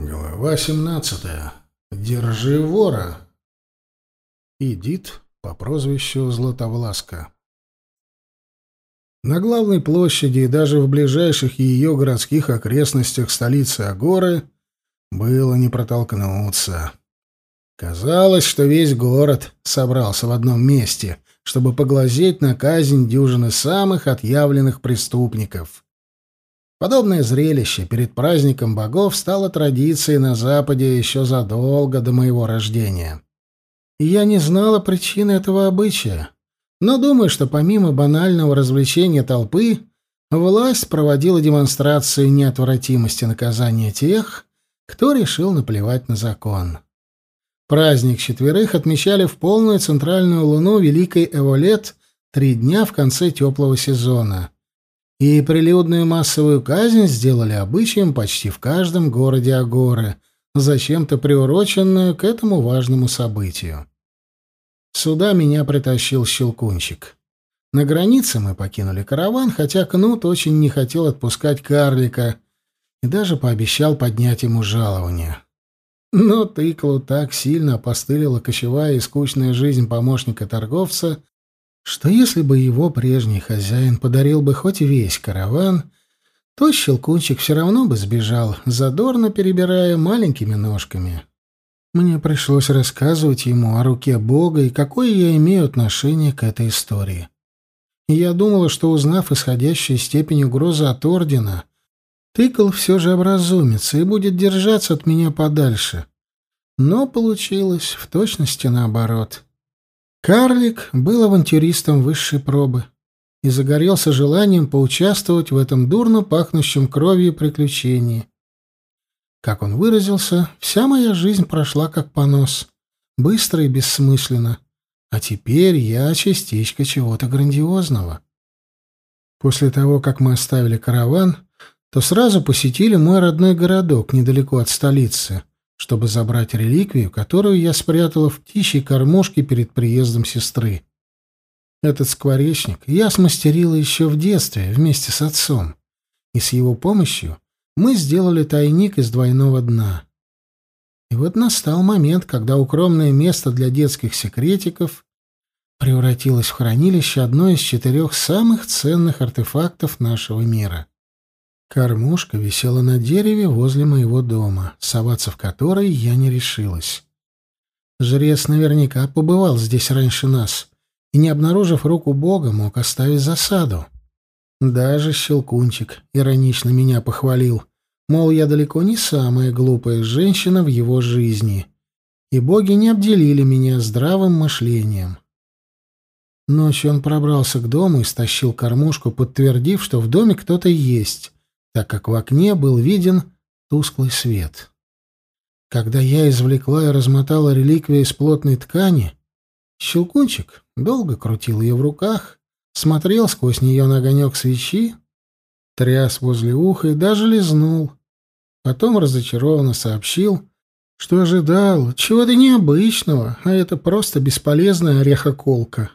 Глава семнадцатая. Держи вора. Идит по прозвищу Златовласка. На главной площади и даже в ближайших ее городских окрестностях столицы Агоры было не протолкнуться. Казалось, что весь город собрался в одном месте, чтобы поглазеть на казнь дюжины самых отъявленных преступников — Подобное зрелище перед праздником богов стало традицией на Западе еще задолго до моего рождения. Я не знала причины этого обычая, но думаю, что помимо банального развлечения толпы, власть проводила демонстрации неотвратимости наказания тех, кто решил наплевать на закон. Праздник четверых отмечали в полную центральную луну Великой Эволет три дня в конце теплого сезона — и прилюдную массовую казнь сделали обычаем почти в каждом городе Агоры, зачем-то приуроченную к этому важному событию. Сюда меня притащил Щелкунчик. На границе мы покинули караван, хотя Кнут очень не хотел отпускать карлика и даже пообещал поднять ему жалование. Но тыклу так сильно опостылила кочевая и скучная жизнь помощника торговца, что если бы его прежний хозяин подарил бы хоть весь караван, то Щелкунчик все равно бы сбежал, задорно перебирая маленькими ножками. Мне пришлось рассказывать ему о руке Бога и какое я имею отношение к этой истории. я думала, что, узнав исходящую степень угрозы от Ордена, Тыкл все же образумится и будет держаться от меня подальше. Но получилось в точности наоборот — Карлик был авантюристом высшей пробы и загорелся желанием поучаствовать в этом дурно пахнущем кровью приключении. Как он выразился, вся моя жизнь прошла как понос, быстро и бессмысленно, а теперь я частичка чего-то грандиозного. После того, как мы оставили караван, то сразу посетили мой родной городок недалеко от столицы — чтобы забрать реликвию, которую я спрятала в птичьей кормушке перед приездом сестры. Этот скворечник я смастерила еще в детстве вместе с отцом, и с его помощью мы сделали тайник из двойного дна. И вот настал момент, когда укромное место для детских секретиков превратилось в хранилище одной из четырех самых ценных артефактов нашего мира. Кормушка висела на дереве возле моего дома, соваться в который я не решилась. Жрец наверняка побывал здесь раньше нас и, не обнаружив руку Бога, мог оставить засаду. Даже Щелкунчик иронично меня похвалил, мол, я далеко не самая глупая женщина в его жизни, и боги не обделили меня здравым мышлением. Ночью он пробрался к дому и стащил кормушку, подтвердив, что в доме кто-то есть, так как в окне был виден тусклый свет. Когда я извлекла и размотала реликвию из плотной ткани, Щелкунчик долго крутил ее в руках, смотрел сквозь нее на огонек свечи, тряс возле уха и даже лизнул. Потом разочарованно сообщил, что ожидал чего-то необычного, а это просто бесполезная орехоколка.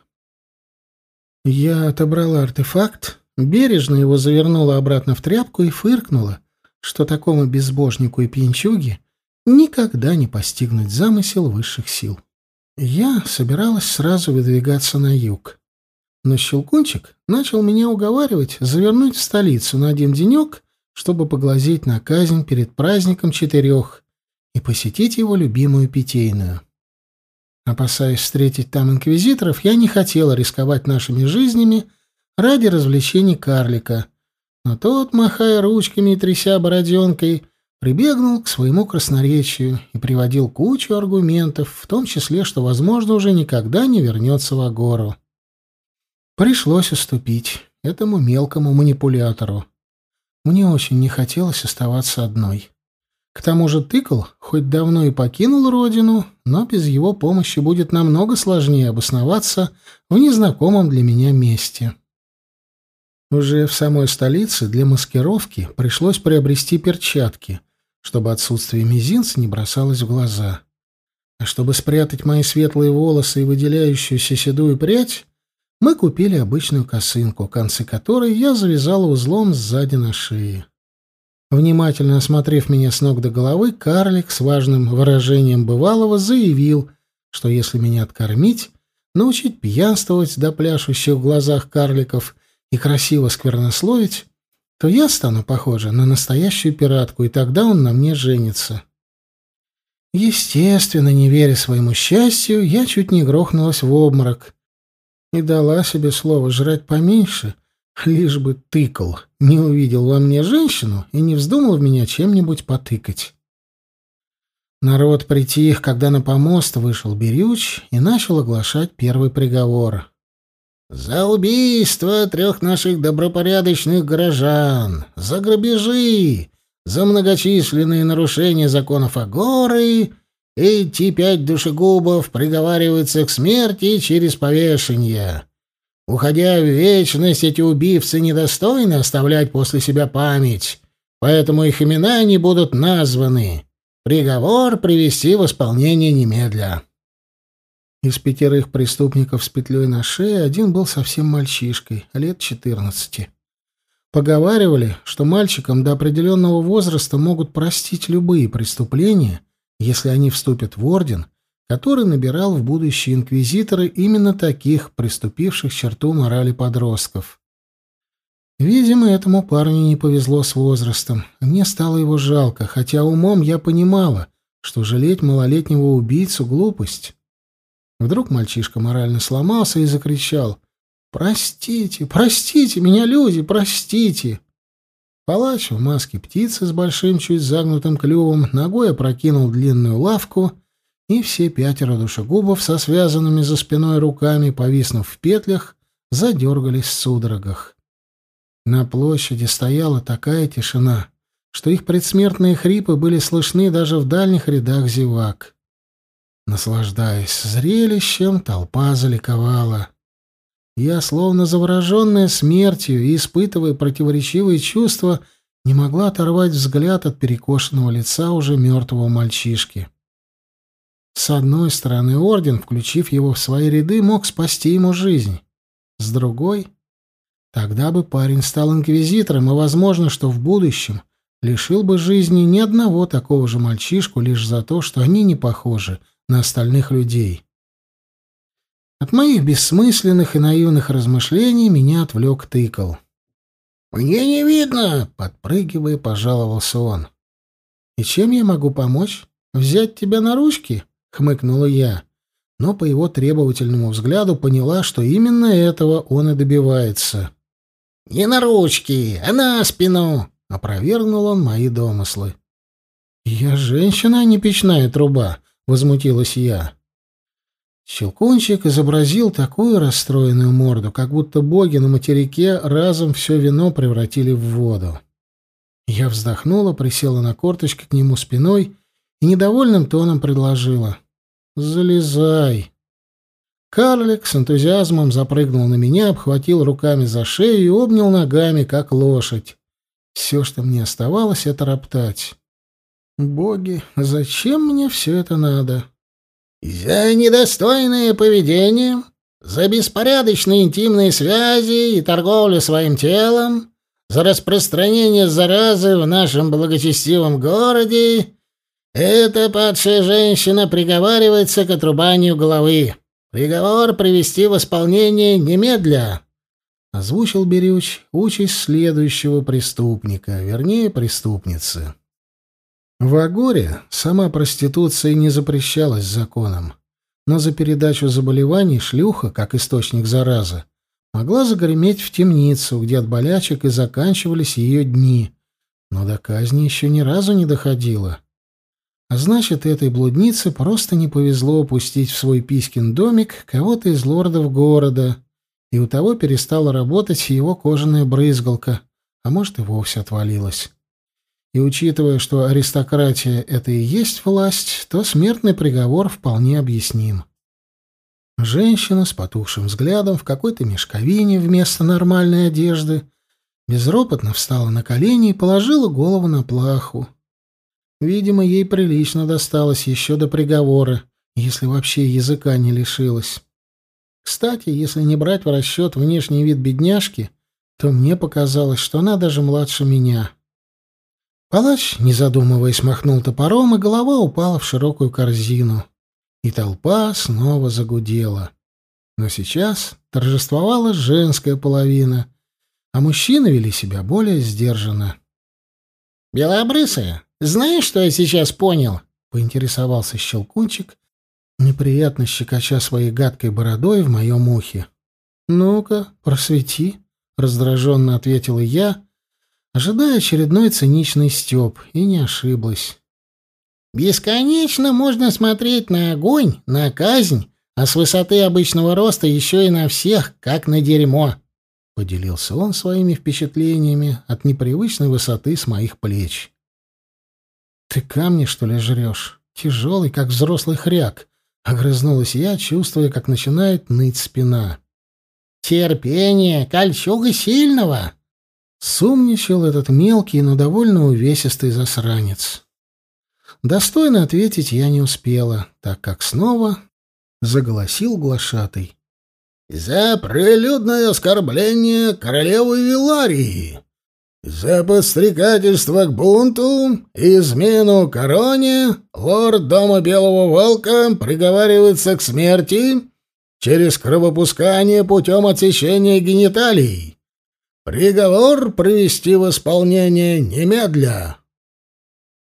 Я отобрала артефакт, бережно его завернула обратно в тряпку и фыркнула, что такому безбожнику и пьянчуге никогда не постигнуть замысел высших сил. Я собиралась сразу выдвигаться на юг. Но Щелкунчик начал меня уговаривать завернуть в столицу на один денек, чтобы поглазеть на казнь перед праздником четырех и посетить его любимую питейную. Опасаясь встретить там инквизиторов, я не хотела рисковать нашими жизнями ради развлечений карлика. Но тот, махая ручками и тряся бороденкой, прибегнул к своему красноречию и приводил кучу аргументов, в том числе, что, возможно, уже никогда не вернется в Агору. Пришлось уступить этому мелкому манипулятору. Мне очень не хотелось оставаться одной. К тому же Тыкл хоть давно и покинул родину, но без его помощи будет намного сложнее обосноваться в незнакомом для меня месте. Уже в самой столице для маскировки пришлось приобрести перчатки, чтобы отсутствие мизинца не бросалось в глаза. А чтобы спрятать мои светлые волосы и выделяющуюся седую прядь, мы купили обычную косынку, концы которой я завязала узлом сзади на шее. Внимательно осмотрев меня с ног до головы, карлик с важным выражением бывалого заявил, что если меня откормить, научить пьянствовать до пляшущих в глазах карликов и красиво сквернословить, то я стану похожа на настоящую пиратку, и тогда он на мне женится. Естественно, не веря своему счастью, я чуть не грохнулась в обморок и дала себе слово жрать поменьше, лишь бы тыкал, не увидел во мне женщину и не вздумал в меня чем-нибудь потыкать. Народ притих, когда на помост вышел Берюч и начал оглашать первый приговор. «За убийство трех наших добропорядочных горожан, за грабежи, за многочисленные нарушения законов Агоры эти пять душегубов приговариваются к смерти через повешение. Уходя в вечность, эти убивцы недостойны оставлять после себя память, поэтому их имена не будут названы. Приговор привести в исполнение немедля. Из пятерых преступников с петлей на шее один был совсем мальчишкой, лет четырнадцати. Поговаривали, что мальчикам до определенного возраста могут простить любые преступления, если они вступят в орден, который набирал в будущие инквизиторы именно таких, приступивших черту морали подростков. Видимо, этому парню не повезло с возрастом. Мне стало его жалко, хотя умом я понимала, что жалеть малолетнего убийцу — глупость. Вдруг мальчишка морально сломался и закричал «Простите, простите меня, люди, простите!» Палач в маске птицы с большим чуть загнутым клювом ногой опрокинул длинную лавку, и все пятеро душегубов со связанными за спиной руками, повиснув в петлях, задергались в судорогах. На площади стояла такая тишина, что их предсмертные хрипы были слышны даже в дальних рядах зевак. Наслаждаясь зрелищем, толпа заликовала. Я, словно завороженная смертью и испытывая противоречивые чувства, не могла оторвать взгляд от перекошенного лица уже мертвого мальчишки. С одной стороны, орден, включив его в свои ряды, мог спасти ему жизнь. С другой Тогда бы парень стал инквизитором, и возможно, что в будущем лишил бы жизни ни одного такого же мальчишку лишь за то, что они не похожи на остальных людей. От моих бессмысленных и наивных размышлений меня отвлек тыкал. «Мне не видно!» — подпрыгивая, пожаловался он. «И чем я могу помочь? Взять тебя на ручки?» — хмыкнула я. Но по его требовательному взгляду поняла, что именно этого он и добивается. «Не на ручки, а на спину!» — опровергнул он мои домыслы. «Я женщина, а не печная труба!» — возмутилась я. Щелкунчик изобразил такую расстроенную морду, как будто боги на материке разом все вино превратили в воду. Я вздохнула, присела на корточки к нему спиной и недовольным тоном предложила. «Залезай!» Карлик с энтузиазмом запрыгнул на меня, обхватил руками за шею и обнял ногами, как лошадь. Все, что мне оставалось, — это роптать. «Боги, зачем мне все это надо?» «За недостойное поведение, за беспорядочные интимные связи и торговлю своим телом, за распространение заразы в нашем благочестивом городе, эта падшая женщина приговаривается к отрубанию головы». Приговор привести в исполнение немедля, озвучил Берюч участь следующего преступника, вернее, преступницы. В Агоре сама проституция не запрещалась законом, но за передачу заболеваний шлюха, как источник заразы, могла загреметь в темницу, где от болячек и заканчивались ее дни, но до казни еще ни разу не доходило. А значит, этой блуднице просто не повезло упустить в свой писькин домик кого-то из лордов города, и у того перестала работать его кожаная брызгалка, а может и вовсе отвалилась. И учитывая, что аристократия — это и есть власть, то смертный приговор вполне объясним. Женщина с потухшим взглядом в какой-то мешковине вместо нормальной одежды безропотно встала на колени и положила голову на плаху. Видимо, ей прилично досталось еще до приговора, если вообще языка не лишилась. Кстати, если не брать в расчет внешний вид бедняжки, то мне показалось, что она даже младше меня. Палач, не задумываясь, махнул топором, и голова упала в широкую корзину. И толпа снова загудела. Но сейчас торжествовала женская половина, а мужчины вели себя более сдержанно. «Белобрысая, знаешь, что я сейчас понял?» — поинтересовался Щелкунчик, неприятно щекоча своей гадкой бородой в моем ухе. «Ну-ка, просвети», — раздраженно ответила я, ожидая очередной циничный стёб, и не ошиблась. «Бесконечно можно смотреть на огонь, на казнь, а с высоты обычного роста еще и на всех, как на дерьмо», — поделился он своими впечатлениями от непривычной высоты с моих плеч. «Ты камни, что ли, жрешь? Тяжелый, как взрослый хряк», — огрызнулась я, чувствуя, как начинает ныть спина. «Терпение, кольчуга сильного!» Сумничал этот мелкий, но довольно увесистый засранец. Достойно ответить я не успела, так как снова заголосил глашатый. «За прилюдное оскорбление королевы Виларии! За подстрекательство к бунту и измену короне лорд Дома Белого Волка приговаривается к смерти через кровопускание путем отсечения гениталий. Приговор привести в исполнение немедля.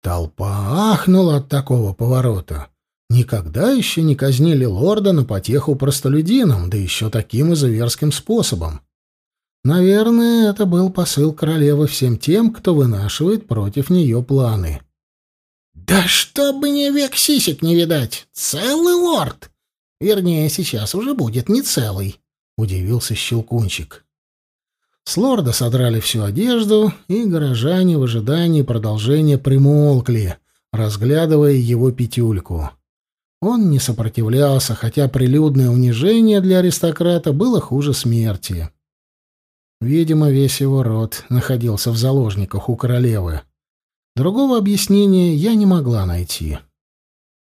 Толпа ахнула от такого поворота. Никогда еще не казнили лорда на потеху простолюдинам, да еще таким изуверским способом. Наверное, это был посыл королевы всем тем, кто вынашивает против нее планы. «Да чтоб мне век сисек не видать! Целый лорд! Вернее, сейчас уже будет не целый», — удивился Щелкунчик. С лорда содрали всю одежду, и горожане в ожидании продолжения примолкли, разглядывая его петюльку. Он не сопротивлялся, хотя прилюдное унижение для аристократа было хуже смерти. Видимо, весь его род находился в заложниках у королевы. Другого объяснения я не могла найти.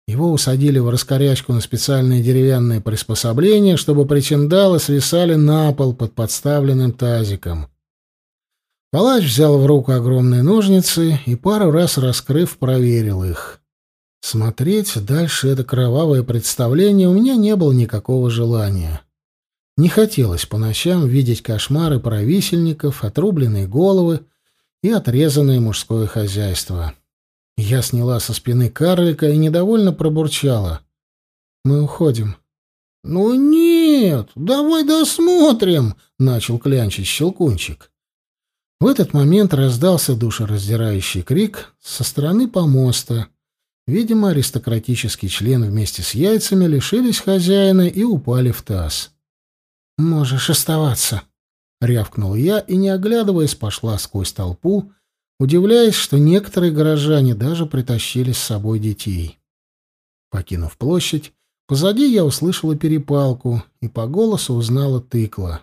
Его усадили в раскорячку на специальные деревянные приспособления, чтобы причиндалы свисали на пол под подставленным тазиком. Палач взял в руку огромные ножницы и пару раз раскрыв, проверил их. Смотреть дальше это кровавое представление у меня не было никакого желания. Не хотелось по ночам видеть кошмары про висельников, отрубленные головы и отрезанное мужское хозяйство. Я сняла со спины карлика и недовольно пробурчала. «Мы уходим». «Ну нет, давай досмотрим», — начал клянчить Щелкунчик. В этот момент раздался душераздирающий крик со стороны помоста, Видимо, аристократический член вместе с яйцами лишились хозяина и упали в таз. «Можешь оставаться», — рявкнул я и, не оглядываясь, пошла сквозь толпу, удивляясь, что некоторые горожане даже притащили с собой детей. Покинув площадь, позади я услышала перепалку и по голосу узнала тыкла.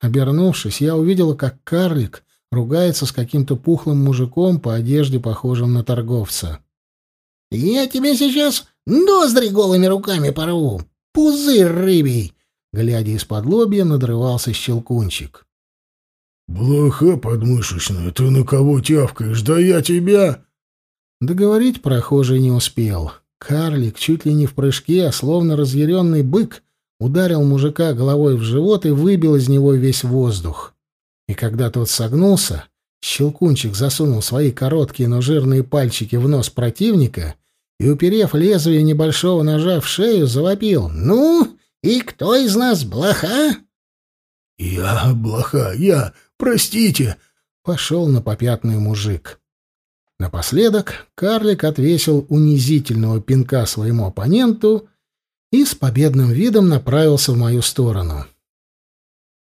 Обернувшись, я увидела, как карлик ругается с каким-то пухлым мужиком по одежде, похожим на торговца. Я тебе сейчас ноздри голыми руками порву, пузырь рыбий!» Глядя из-под лобья, надрывался щелкунчик. «Блоха подмышечная, ты на кого тявкаешь? Да я тебя...» Договорить прохожий не успел. Карлик чуть ли не в прыжке, а словно разъяренный бык, ударил мужика головой в живот и выбил из него весь воздух. И когда тот согнулся, Щелкунчик засунул свои короткие, но жирные пальчики в нос противника и, уперев лезвие небольшого ножа в шею, завопил. «Ну, и кто из нас блоха?» «Я блоха, я, простите!» — пошел на попятный мужик. Напоследок карлик отвесил унизительного пинка своему оппоненту и с победным видом направился в мою сторону.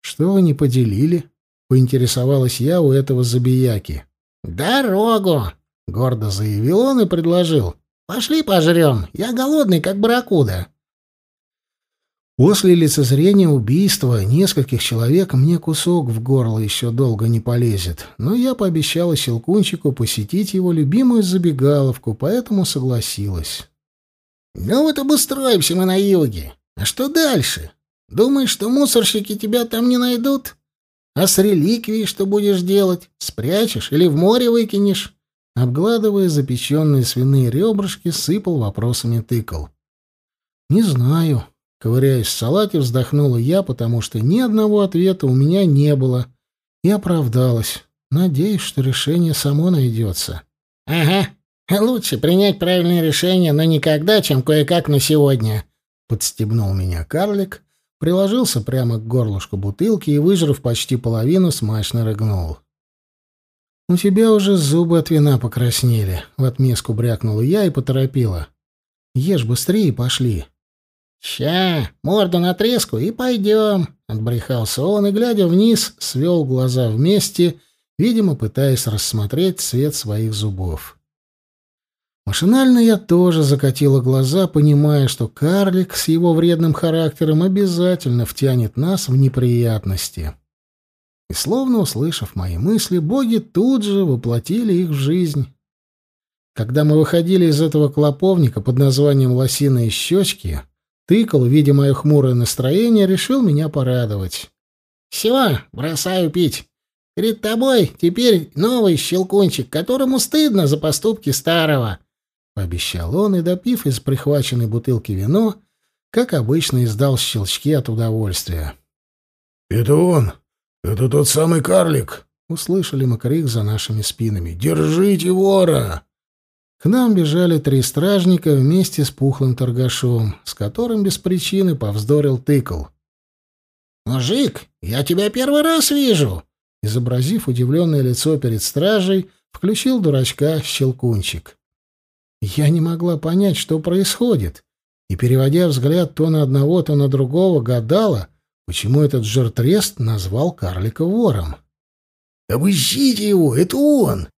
«Что вы не поделили?» — поинтересовалась я у этого забияки. «Дорогу!» — гордо заявил он и предложил. Пошли пожрем. Я голодный, как барракуда. После лицезрения убийства нескольких человек мне кусок в горло еще долго не полезет, но я пообещала Щелкунчику посетить его любимую забегаловку, поэтому согласилась. «Ну вот обустроимся мы на юге. А что дальше? Думаешь, что мусорщики тебя там не найдут? А с реликвией что будешь делать? Спрячешь или в море выкинешь? Обгладывая запеченные свиные ребрышки, сыпал вопросами тыкал. «Не знаю». Ковыряясь в салате, вздохнула я, потому что ни одного ответа у меня не было. И оправдалась. Надеюсь, что решение само найдется. «Ага. Лучше принять правильное решение, но никогда, чем кое-как на сегодня», — подстебнул меня карлик, приложился прямо к горлышку бутылки и, выжрав почти половину, смачно рыгнул. «У тебя уже зубы от вина покраснели», — в отместку брякнула я и поторопила. «Ешь быстрее и пошли». «Ща, морду на треску и пойдем», — отбрехался он и, глядя вниз, свел глаза вместе, видимо, пытаясь рассмотреть цвет своих зубов. Машинально я тоже закатила глаза, понимая, что карлик с его вредным характером обязательно втянет нас в неприятности. И словно услышав мои мысли, боги тут же воплотили их в жизнь. Когда мы выходили из этого клоповника под названием «Лосиные щечки», Тыкал, видя мое хмурое настроение, решил меня порадовать. «Все, бросаю пить. Перед тобой теперь новый щелкунчик, которому стыдно за поступки старого пообещал он и, допив из прихваченной бутылки вино, как обычно издал щелчки от удовольствия. «Это он! Это тот самый карлик!» — услышали мы крик за нашими спинами. «Держите вора!» К нам бежали три стражника вместе с пухлым торгашом, с которым без причины повздорил тыкал. «Мужик, я тебя первый раз вижу!» Изобразив удивленное лицо перед стражей, включил дурачка Щелкунчик. Я не могла понять, что происходит, и, переводя взгляд то на одного, то на другого, гадала, почему этот жертрест назвал карлика вором. «Обыщите его, это он!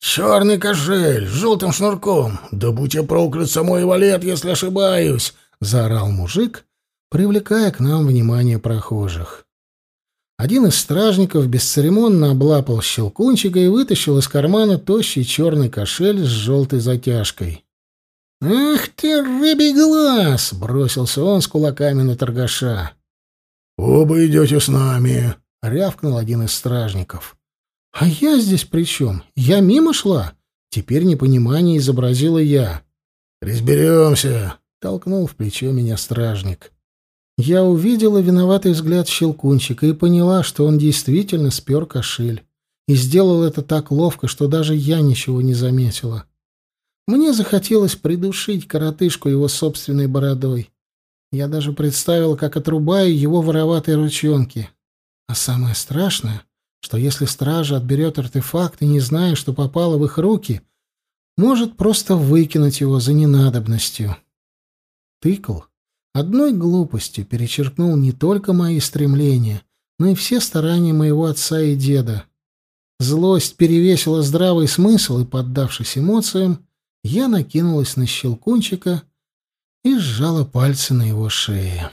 Черный кошель с желтым шнурком! Да будь я проклят самой валет, если ошибаюсь!» — заорал мужик, привлекая к нам внимание прохожих. Один из стражников бесцеремонно облапал щелкунчика и вытащил из кармана тощий черный кошель с желтой затяжкой. «Ах ты, рыбий глаз!» — бросился он с кулаками на торгаша. «Оба идете с нами!» — рявкнул один из стражников. «А я здесь при чем? Я мимо шла?» Теперь непонимание изобразила я. «Разберемся!» — толкнул в плечо меня стражник. Я увидела виноватый взгляд Щелкунчика и поняла, что он действительно спер кошель. И сделал это так ловко, что даже я ничего не заметила. Мне захотелось придушить коротышку его собственной бородой. Я даже представила, как отрубаю его вороватые ручонки. А самое страшное, что если стража отберет артефакт и, не зная, что попало в их руки, может просто выкинуть его за ненадобностью. Тыкл одной глупостью перечеркнул не только мои стремления, но и все старания моего отца и деда. Злость перевесила здравый смысл, и, поддавшись эмоциям, я накинулась на щелкунчика и сжала пальцы на его шее.